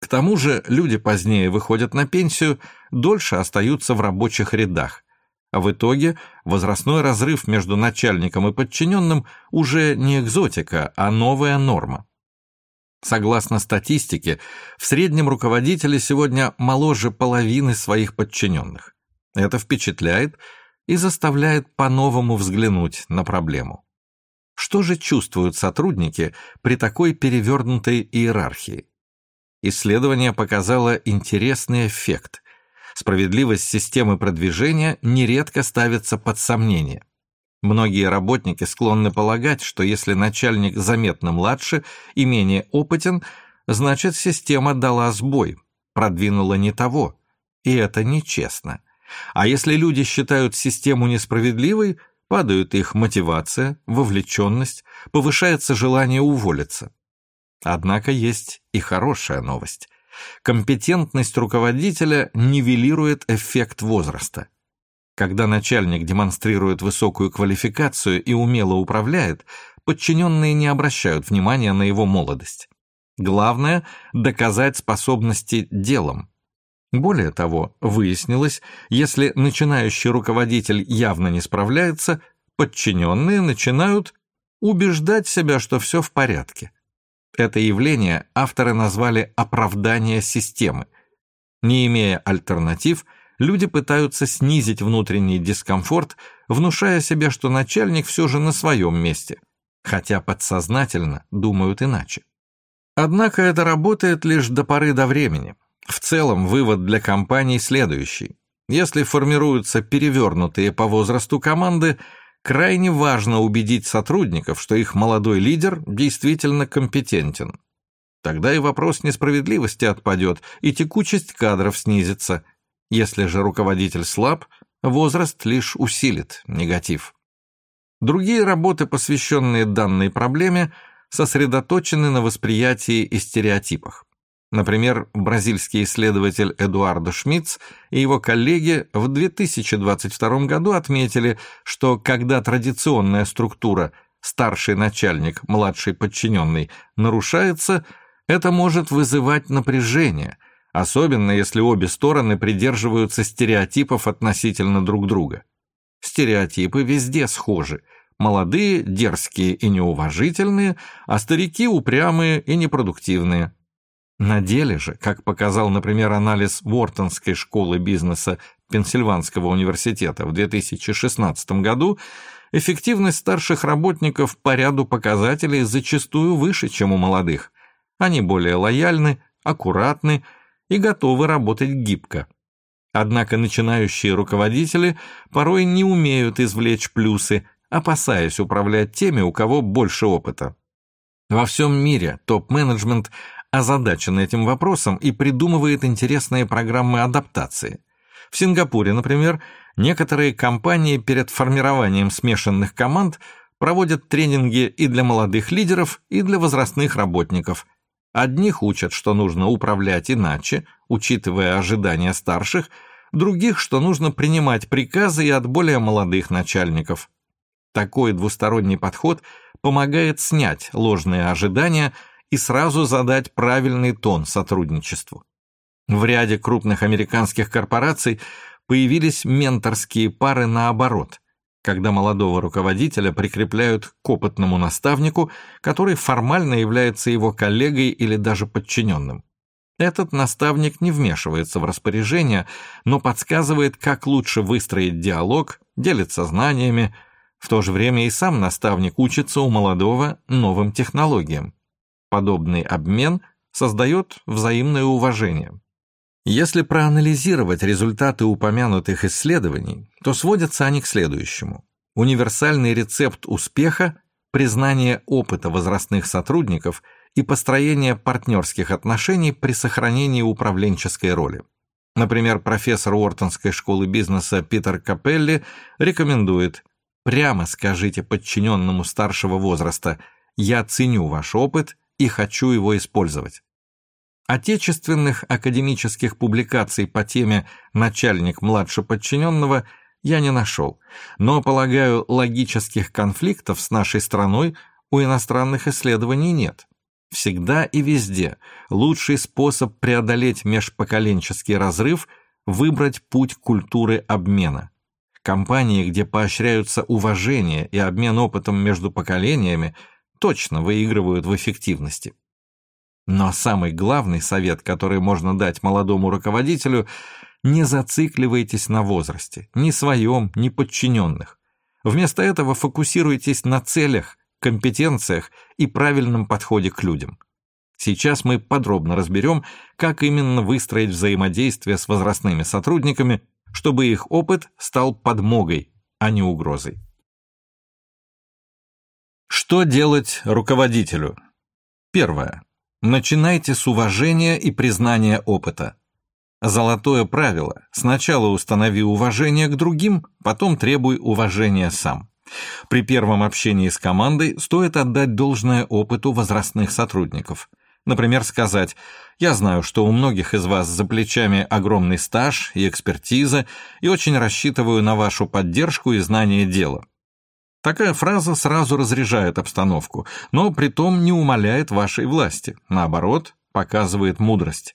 К тому же люди позднее выходят на пенсию, дольше остаются в рабочих рядах, а в итоге возрастной разрыв между начальником и подчиненным уже не экзотика, а новая норма. Согласно статистике, в среднем руководители сегодня моложе половины своих подчиненных. Это впечатляет и заставляет по-новому взглянуть на проблему. Что же чувствуют сотрудники при такой перевернутой иерархии? Исследование показало интересный эффект – справедливость системы продвижения нередко ставится под сомнение. Многие работники склонны полагать, что если начальник заметно младше и менее опытен, значит система дала сбой, продвинула не того, и это нечестно. А если люди считают систему несправедливой, падают их мотивация, вовлеченность, повышается желание уволиться. Однако есть и хорошая новость. Компетентность руководителя нивелирует эффект возраста. Когда начальник демонстрирует высокую квалификацию и умело управляет, подчиненные не обращают внимания на его молодость. Главное – доказать способности делом. Более того, выяснилось, если начинающий руководитель явно не справляется, подчиненные начинают убеждать себя, что все в порядке. Это явление авторы назвали «оправдание системы». Не имея альтернатив, люди пытаются снизить внутренний дискомфорт, внушая себе, что начальник все же на своем месте, хотя подсознательно думают иначе. Однако это работает лишь до поры до времени. В целом вывод для компаний следующий. Если формируются перевернутые по возрасту команды, крайне важно убедить сотрудников, что их молодой лидер действительно компетентен. Тогда и вопрос несправедливости отпадет, и текучесть кадров снизится. Если же руководитель слаб, возраст лишь усилит негатив. Другие работы, посвященные данной проблеме, сосредоточены на восприятии и стереотипах. Например, бразильский исследователь Эдуардо Шмидц и его коллеги в 2022 году отметили, что когда традиционная структура старший начальник, младший подчиненный нарушается, это может вызывать напряжение, особенно если обе стороны придерживаются стереотипов относительно друг друга. Стереотипы везде схожи. Молодые, дерзкие и неуважительные, а старики упрямые и непродуктивные. На деле же, как показал, например, анализ Уортонской школы бизнеса Пенсильванского университета в 2016 году, эффективность старших работников по ряду показателей зачастую выше, чем у молодых. Они более лояльны, аккуратны и готовы работать гибко. Однако начинающие руководители порой не умеют извлечь плюсы, опасаясь управлять теми, у кого больше опыта. Во всем мире топ-менеджмент озадачен этим вопросом и придумывает интересные программы адаптации. В Сингапуре, например, некоторые компании перед формированием смешанных команд проводят тренинги и для молодых лидеров, и для возрастных работников. Одних учат, что нужно управлять иначе, учитывая ожидания старших, других, что нужно принимать приказы и от более молодых начальников. Такой двусторонний подход помогает снять ложные ожидания и сразу задать правильный тон сотрудничеству. В ряде крупных американских корпораций появились менторские пары наоборот, когда молодого руководителя прикрепляют к опытному наставнику, который формально является его коллегой или даже подчиненным. Этот наставник не вмешивается в распоряжение, но подсказывает, как лучше выстроить диалог, делится знаниями, в то же время и сам наставник учится у молодого новым технологиям. Подобный обмен создает взаимное уважение. Если проанализировать результаты упомянутых исследований, то сводятся они к следующему. Универсальный рецепт успеха – признание опыта возрастных сотрудников и построение партнерских отношений при сохранении управленческой роли. Например, профессор Уортонской школы бизнеса Питер Капелли рекомендует прямо скажите подчиненному старшего возраста «Я ценю ваш опыт и хочу его использовать. Отечественных академических публикаций по теме «Начальник младше подчиненного» я не нашел, но, полагаю, логических конфликтов с нашей страной у иностранных исследований нет. Всегда и везде лучший способ преодолеть межпоколенческий разрыв – выбрать путь культуры обмена. Компании, где поощряются уважение и обмен опытом между поколениями – точно выигрывают в эффективности. Но самый главный совет, который можно дать молодому руководителю, не зацикливайтесь на возрасте, ни своем, ни подчиненных. Вместо этого фокусируйтесь на целях, компетенциях и правильном подходе к людям. Сейчас мы подробно разберем, как именно выстроить взаимодействие с возрастными сотрудниками, чтобы их опыт стал подмогой, а не угрозой. Что делать руководителю? Первое. Начинайте с уважения и признания опыта. Золотое правило. Сначала установи уважение к другим, потом требуй уважения сам. При первом общении с командой стоит отдать должное опыту возрастных сотрудников. Например, сказать «Я знаю, что у многих из вас за плечами огромный стаж и экспертиза, и очень рассчитываю на вашу поддержку и знание дела. Такая фраза сразу разряжает обстановку, но притом не умаляет вашей власти, наоборот, показывает мудрость.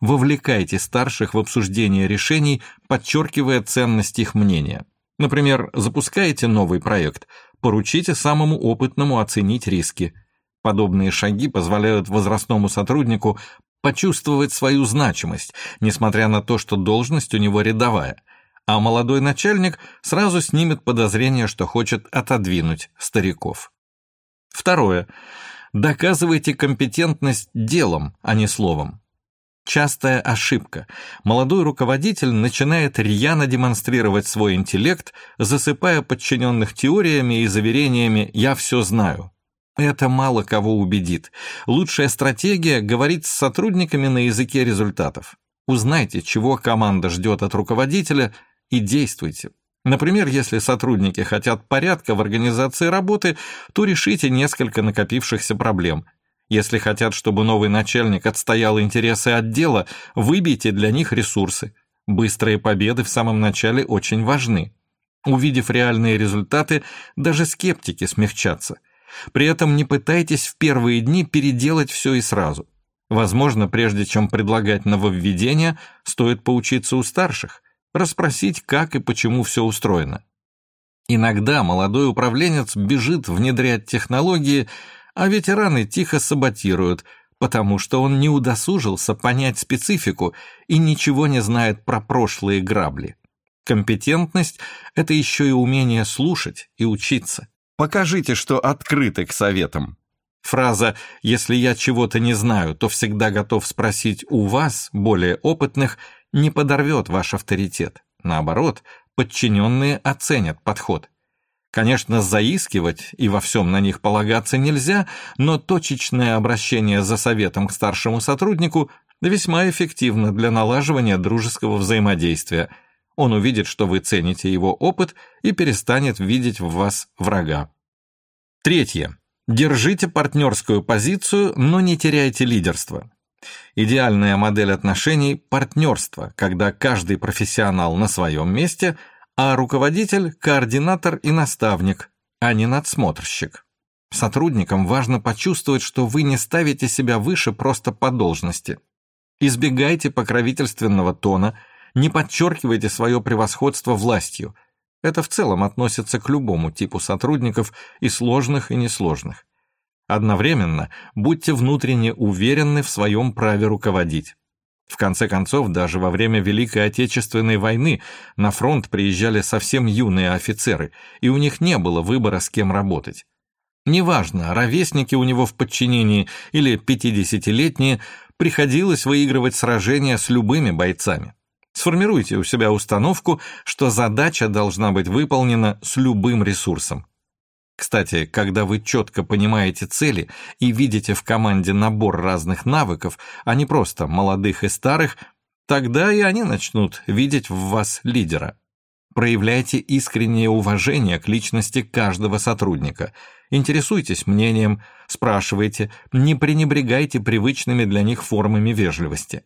Вовлекайте старших в обсуждение решений, подчеркивая ценность их мнения. Например, запускаете новый проект, поручите самому опытному оценить риски. Подобные шаги позволяют возрастному сотруднику почувствовать свою значимость, несмотря на то, что должность у него рядовая, а молодой начальник сразу снимет подозрение, что хочет отодвинуть стариков. Второе. Доказывайте компетентность делом, а не словом. Частая ошибка. Молодой руководитель начинает рьяно демонстрировать свой интеллект, засыпая подчиненных теориями и заверениями «я все знаю». Это мало кого убедит. Лучшая стратегия — говорить с сотрудниками на языке результатов. Узнайте, чего команда ждет от руководителя, и действуйте. Например, если сотрудники хотят порядка в организации работы, то решите несколько накопившихся проблем. Если хотят, чтобы новый начальник отстоял интересы отдела, выбейте для них ресурсы. Быстрые победы в самом начале очень важны. Увидев реальные результаты, даже скептики смягчатся – при этом не пытайтесь в первые дни переделать все и сразу. Возможно, прежде чем предлагать нововведения, стоит поучиться у старших, расспросить, как и почему все устроено. Иногда молодой управленец бежит внедрять технологии, а ветераны тихо саботируют, потому что он не удосужился понять специфику и ничего не знает про прошлые грабли. Компетентность – это еще и умение слушать и учиться. Покажите, что открыты к советам. Фраза «если я чего-то не знаю, то всегда готов спросить у вас, более опытных», не подорвет ваш авторитет. Наоборот, подчиненные оценят подход. Конечно, заискивать и во всем на них полагаться нельзя, но точечное обращение за советом к старшему сотруднику весьма эффективно для налаживания дружеского взаимодействия – он увидит, что вы цените его опыт и перестанет видеть в вас врага. Третье. Держите партнерскую позицию, но не теряйте лидерство. Идеальная модель отношений – партнерство, когда каждый профессионал на своем месте, а руководитель – координатор и наставник, а не надсмотрщик. Сотрудникам важно почувствовать, что вы не ставите себя выше просто по должности. Избегайте покровительственного тона – не подчеркивайте свое превосходство властью. Это в целом относится к любому типу сотрудников, и сложных, и несложных. Одновременно будьте внутренне уверены в своем праве руководить. В конце концов, даже во время Великой Отечественной войны на фронт приезжали совсем юные офицеры, и у них не было выбора, с кем работать. Неважно, ровесники у него в подчинении или 50-летние, приходилось выигрывать сражения с любыми бойцами. Сформируйте у себя установку, что задача должна быть выполнена с любым ресурсом. Кстати, когда вы четко понимаете цели и видите в команде набор разных навыков, а не просто молодых и старых, тогда и они начнут видеть в вас лидера. Проявляйте искреннее уважение к личности каждого сотрудника. Интересуйтесь мнением, спрашивайте, не пренебрегайте привычными для них формами вежливости.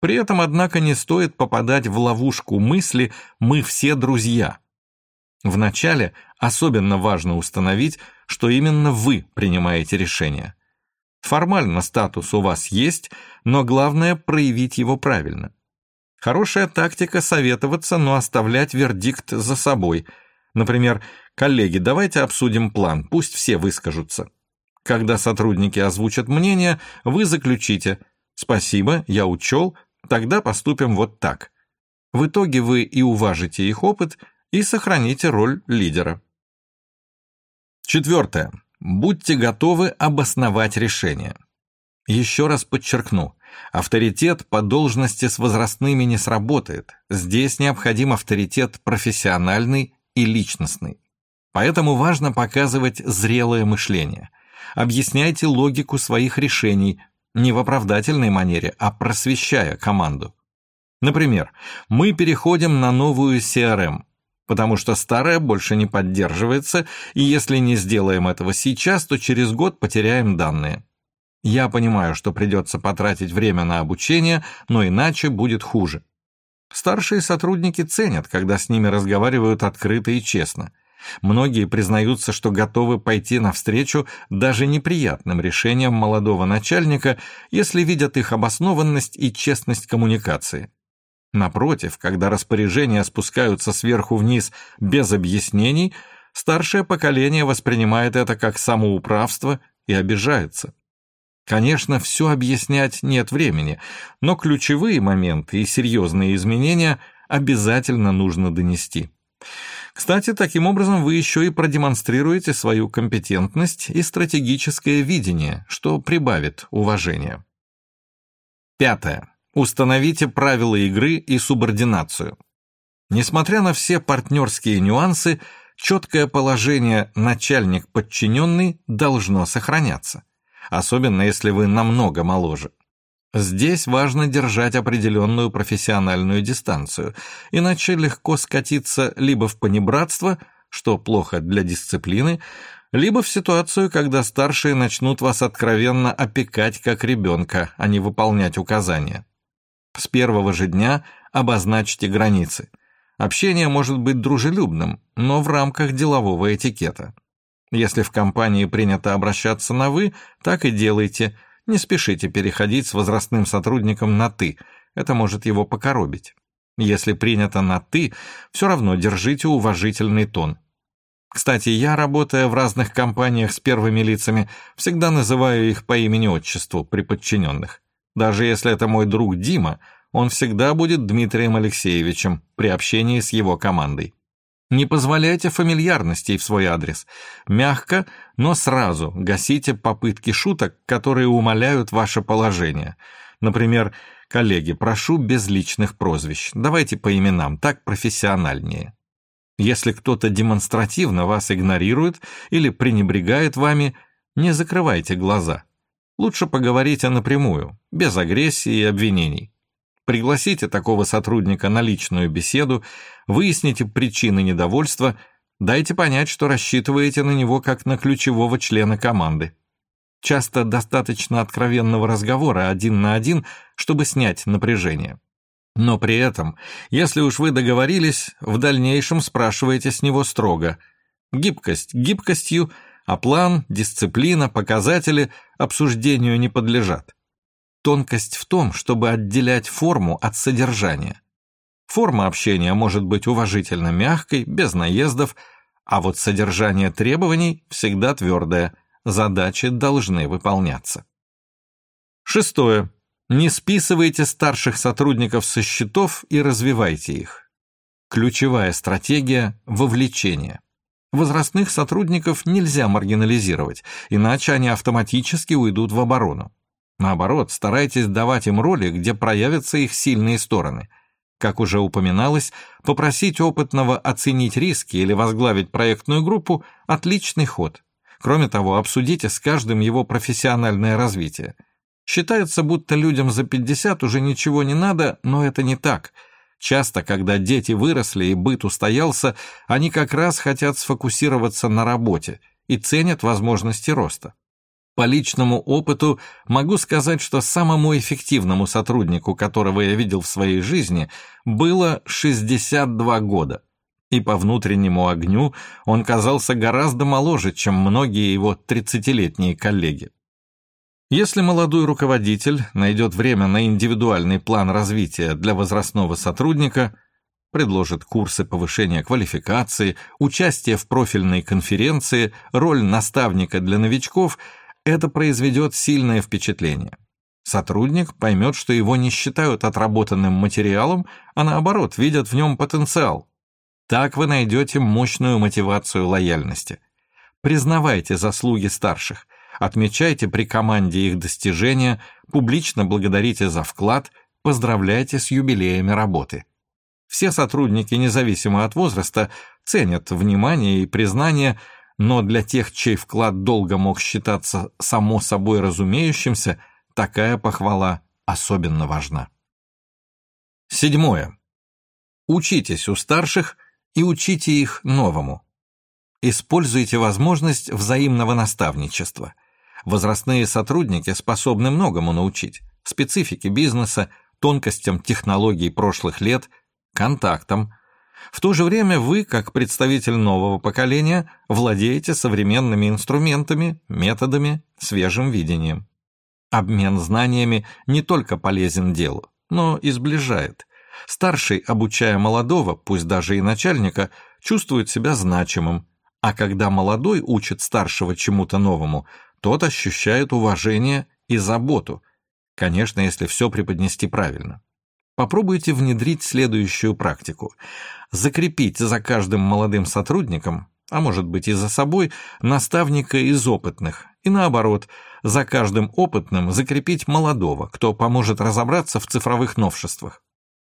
При этом, однако, не стоит попадать в ловушку мысли «мы все друзья». Вначале особенно важно установить, что именно вы принимаете решение. Формально статус у вас есть, но главное проявить его правильно. Хорошая тактика советоваться, но оставлять вердикт за собой. Например, коллеги, давайте обсудим план, пусть все выскажутся. Когда сотрудники озвучат мнение, вы заключите «Спасибо, я учел, Тогда поступим вот так. В итоге вы и уважите их опыт, и сохраните роль лидера. Четвертое. Будьте готовы обосновать решение. Еще раз подчеркну, авторитет по должности с возрастными не сработает. Здесь необходим авторитет профессиональный и личностный. Поэтому важно показывать зрелое мышление. Объясняйте логику своих решений, не в оправдательной манере, а просвещая команду. Например, мы переходим на новую CRM, потому что старая больше не поддерживается, и если не сделаем этого сейчас, то через год потеряем данные. Я понимаю, что придется потратить время на обучение, но иначе будет хуже. Старшие сотрудники ценят, когда с ними разговаривают открыто и честно. Многие признаются, что готовы пойти навстречу даже неприятным решениям молодого начальника, если видят их обоснованность и честность коммуникации. Напротив, когда распоряжения спускаются сверху вниз без объяснений, старшее поколение воспринимает это как самоуправство и обижается. Конечно, все объяснять нет времени, но ключевые моменты и серьезные изменения обязательно нужно донести. Кстати, таким образом вы еще и продемонстрируете свою компетентность и стратегическое видение, что прибавит уважения. Пятое. Установите правила игры и субординацию. Несмотря на все партнерские нюансы, четкое положение начальник-подчиненный должно сохраняться особенно если вы намного моложе. Здесь важно держать определенную профессиональную дистанцию, иначе легко скатиться либо в понебратство, что плохо для дисциплины, либо в ситуацию, когда старшие начнут вас откровенно опекать как ребенка, а не выполнять указания. С первого же дня обозначьте границы. Общение может быть дружелюбным, но в рамках делового этикета. Если в компании принято обращаться на «вы», так и делайте. Не спешите переходить с возрастным сотрудником на «ты», это может его покоробить. Если принято на «ты», все равно держите уважительный тон. Кстати, я, работая в разных компаниях с первыми лицами, всегда называю их по имени-отчеству при подчиненных. Даже если это мой друг Дима, он всегда будет Дмитрием Алексеевичем при общении с его командой. Не позволяйте фамильярностей в свой адрес. Мягко, но сразу гасите попытки шуток, которые умаляют ваше положение. Например, коллеги, прошу без личных прозвищ. Давайте по именам, так профессиональнее. Если кто-то демонстративно вас игнорирует или пренебрегает вами, не закрывайте глаза. Лучше поговорите напрямую, без агрессии и обвинений. Пригласите такого сотрудника на личную беседу, выясните причины недовольства, дайте понять, что рассчитываете на него как на ключевого члена команды. Часто достаточно откровенного разговора один на один, чтобы снять напряжение. Но при этом, если уж вы договорились, в дальнейшем спрашивайте с него строго. Гибкость гибкостью, а план, дисциплина, показатели обсуждению не подлежат. Тонкость в том, чтобы отделять форму от содержания. Форма общения может быть уважительно мягкой, без наездов, а вот содержание требований всегда твердое, задачи должны выполняться. Шестое. Не списывайте старших сотрудников со счетов и развивайте их. Ключевая стратегия – вовлечение. Возрастных сотрудников нельзя маргинализировать, иначе они автоматически уйдут в оборону. Наоборот, старайтесь давать им роли, где проявятся их сильные стороны. Как уже упоминалось, попросить опытного оценить риски или возглавить проектную группу – отличный ход. Кроме того, обсудите с каждым его профессиональное развитие. Считается, будто людям за 50 уже ничего не надо, но это не так. Часто, когда дети выросли и быт устоялся, они как раз хотят сфокусироваться на работе и ценят возможности роста. По личному опыту могу сказать, что самому эффективному сотруднику, которого я видел в своей жизни, было 62 года. И по внутреннему огню он казался гораздо моложе, чем многие его 30-летние коллеги. Если молодой руководитель найдет время на индивидуальный план развития для возрастного сотрудника, предложит курсы повышения квалификации, участие в профильной конференции, роль наставника для новичков – это произведет сильное впечатление. Сотрудник поймет, что его не считают отработанным материалом, а наоборот, видят в нем потенциал. Так вы найдете мощную мотивацию лояльности. Признавайте заслуги старших, отмечайте при команде их достижения, публично благодарите за вклад, поздравляйте с юбилеями работы. Все сотрудники, независимо от возраста, ценят внимание и признание – но для тех, чей вклад долго мог считаться само собой разумеющимся, такая похвала особенно важна. Седьмое. Учитесь у старших и учите их новому. Используйте возможность взаимного наставничества. Возрастные сотрудники способны многому научить. Специфике бизнеса, тонкостям технологий прошлых лет, контактам, в то же время вы, как представитель нового поколения, владеете современными инструментами, методами, свежим видением. Обмен знаниями не только полезен делу, но и сближает. Старший, обучая молодого, пусть даже и начальника, чувствует себя значимым, а когда молодой учит старшего чему-то новому, тот ощущает уважение и заботу, конечно, если все преподнести правильно. Попробуйте внедрить следующую практику. Закрепить за каждым молодым сотрудником, а может быть и за собой, наставника из опытных, и наоборот, за каждым опытным закрепить молодого, кто поможет разобраться в цифровых новшествах.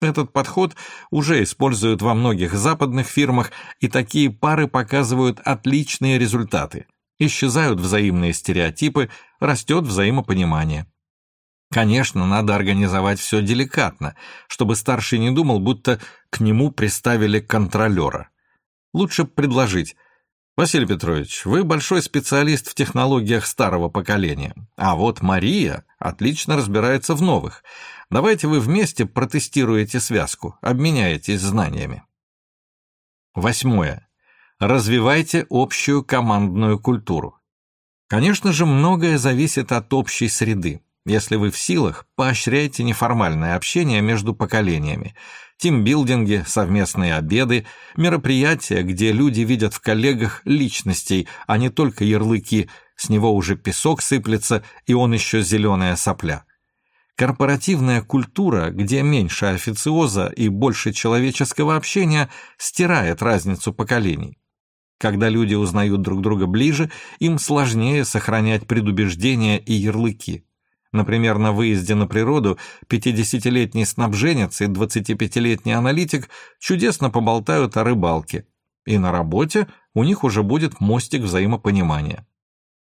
Этот подход уже используют во многих западных фирмах, и такие пары показывают отличные результаты. Исчезают взаимные стереотипы, растет взаимопонимание. Конечно, надо организовать все деликатно, чтобы старший не думал, будто к нему приставили контролера. Лучше предложить – Василий Петрович, вы большой специалист в технологиях старого поколения, а вот Мария отлично разбирается в новых. Давайте вы вместе протестируете связку, обменяетесь знаниями. Восьмое. Развивайте общую командную культуру. Конечно же, многое зависит от общей среды. Если вы в силах, поощряйте неформальное общение между поколениями. Тимбилдинги, совместные обеды, мероприятия, где люди видят в коллегах личностей, а не только ярлыки, с него уже песок сыплется, и он еще зеленая сопля. Корпоративная культура, где меньше официоза и больше человеческого общения, стирает разницу поколений. Когда люди узнают друг друга ближе, им сложнее сохранять предубеждения и ярлыки. Например, на выезде на природу 50-летний снабженец и 25-летний аналитик чудесно поболтают о рыбалке, и на работе у них уже будет мостик взаимопонимания.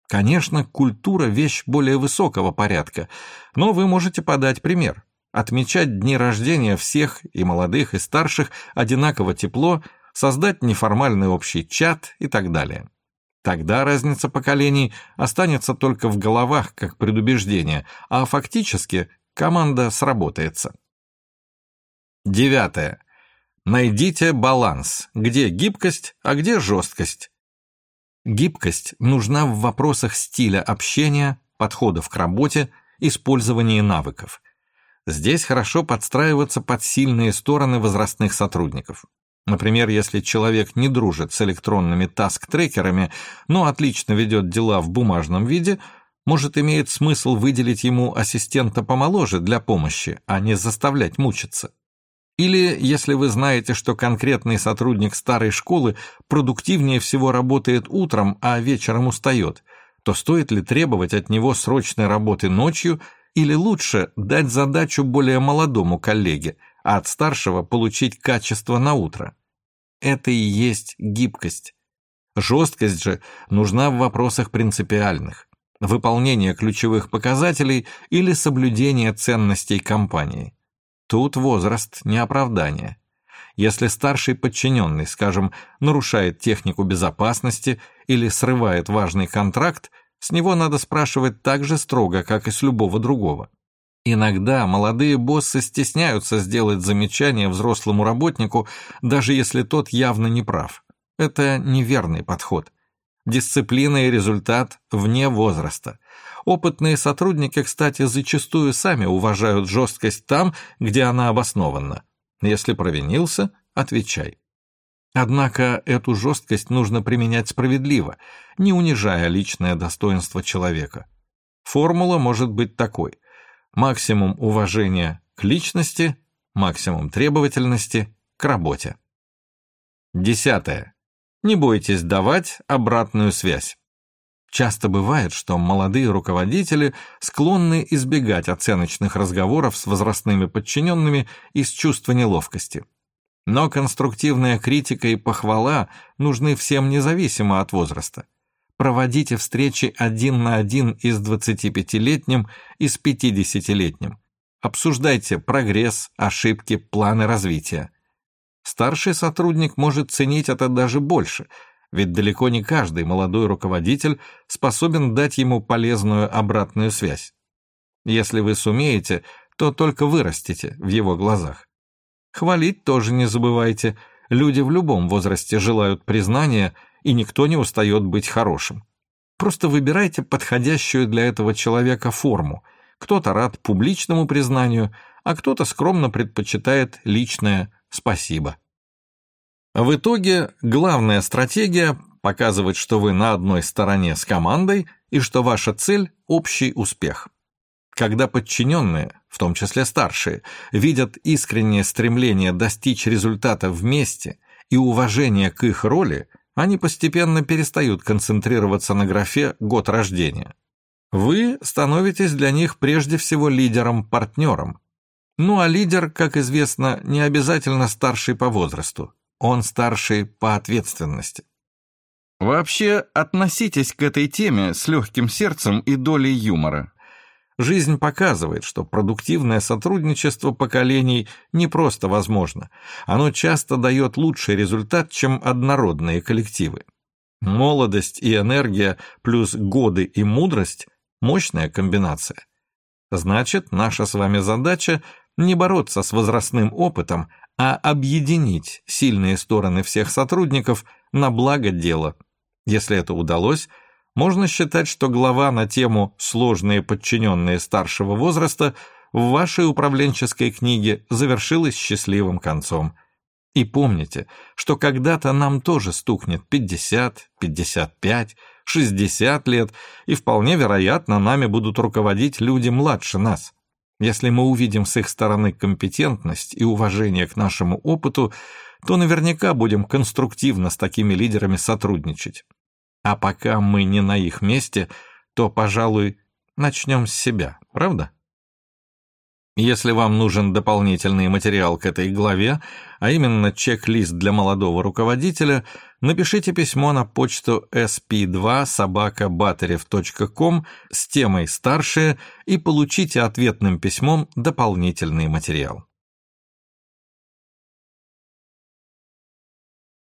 Конечно, культура – вещь более высокого порядка, но вы можете подать пример. Отмечать дни рождения всех, и молодых, и старших, одинаково тепло, создать неформальный общий чат и так далее. Тогда разница поколений останется только в головах, как предубеждение, а фактически команда сработается. Девятое. Найдите баланс, где гибкость, а где жесткость. Гибкость нужна в вопросах стиля общения, подходов к работе, использования навыков. Здесь хорошо подстраиваться под сильные стороны возрастных сотрудников. Например, если человек не дружит с электронными таск-трекерами, но отлично ведет дела в бумажном виде, может, имеет смысл выделить ему ассистента помоложе для помощи, а не заставлять мучиться. Или, если вы знаете, что конкретный сотрудник старой школы продуктивнее всего работает утром, а вечером устает, то стоит ли требовать от него срочной работы ночью или лучше дать задачу более молодому коллеге – а от старшего получить качество на утро. Это и есть гибкость. Жесткость же нужна в вопросах принципиальных. Выполнение ключевых показателей или соблюдение ценностей компании. Тут возраст не оправдание. Если старший подчиненный, скажем, нарушает технику безопасности или срывает важный контракт, с него надо спрашивать так же строго, как и с любого другого. Иногда молодые боссы стесняются сделать замечание взрослому работнику, даже если тот явно не прав. Это неверный подход. Дисциплина и результат вне возраста. Опытные сотрудники, кстати, зачастую сами уважают жесткость там, где она обоснована. Если провинился, отвечай. Однако эту жесткость нужно применять справедливо, не унижая личное достоинство человека. Формула может быть такой максимум уважения к личности, максимум требовательности к работе. Десятое. Не бойтесь давать обратную связь. Часто бывает, что молодые руководители склонны избегать оценочных разговоров с возрастными подчиненными из чувства неловкости. Но конструктивная критика и похвала нужны всем независимо от возраста. Проводите встречи один на один и с 25-летним, и с 50-летним. Обсуждайте прогресс, ошибки, планы развития. Старший сотрудник может ценить это даже больше, ведь далеко не каждый молодой руководитель способен дать ему полезную обратную связь. Если вы сумеете, то только вырастете в его глазах. Хвалить тоже не забывайте. Люди в любом возрасте желают признания – и никто не устает быть хорошим. Просто выбирайте подходящую для этого человека форму. Кто-то рад публичному признанию, а кто-то скромно предпочитает личное «спасибо». В итоге главная стратегия – показывать, что вы на одной стороне с командой и что ваша цель – общий успех. Когда подчиненные, в том числе старшие, видят искреннее стремление достичь результата вместе и уважение к их роли, они постепенно перестают концентрироваться на графе «год рождения». Вы становитесь для них прежде всего лидером-партнером. Ну а лидер, как известно, не обязательно старший по возрасту, он старший по ответственности. Вообще, относитесь к этой теме с легким сердцем и долей юмора. Жизнь показывает, что продуктивное сотрудничество поколений не просто возможно. Оно часто дает лучший результат, чем однородные коллективы. Молодость и энергия плюс годы и мудрость – мощная комбинация. Значит, наша с вами задача не бороться с возрастным опытом, а объединить сильные стороны всех сотрудников на благо дела. Если это удалось – можно считать, что глава на тему «Сложные подчиненные старшего возраста» в вашей управленческой книге завершилась счастливым концом. И помните, что когда-то нам тоже стукнет 50, 55, 60 лет, и вполне вероятно, нами будут руководить люди младше нас. Если мы увидим с их стороны компетентность и уважение к нашему опыту, то наверняка будем конструктивно с такими лидерами сотрудничать. А пока мы не на их месте, то, пожалуй, начнем с себя, правда? Если вам нужен дополнительный материал к этой главе, а именно чек-лист для молодого руководителя, напишите письмо на почту sp2 с темой «Старшие» и получите ответным письмом дополнительный материал.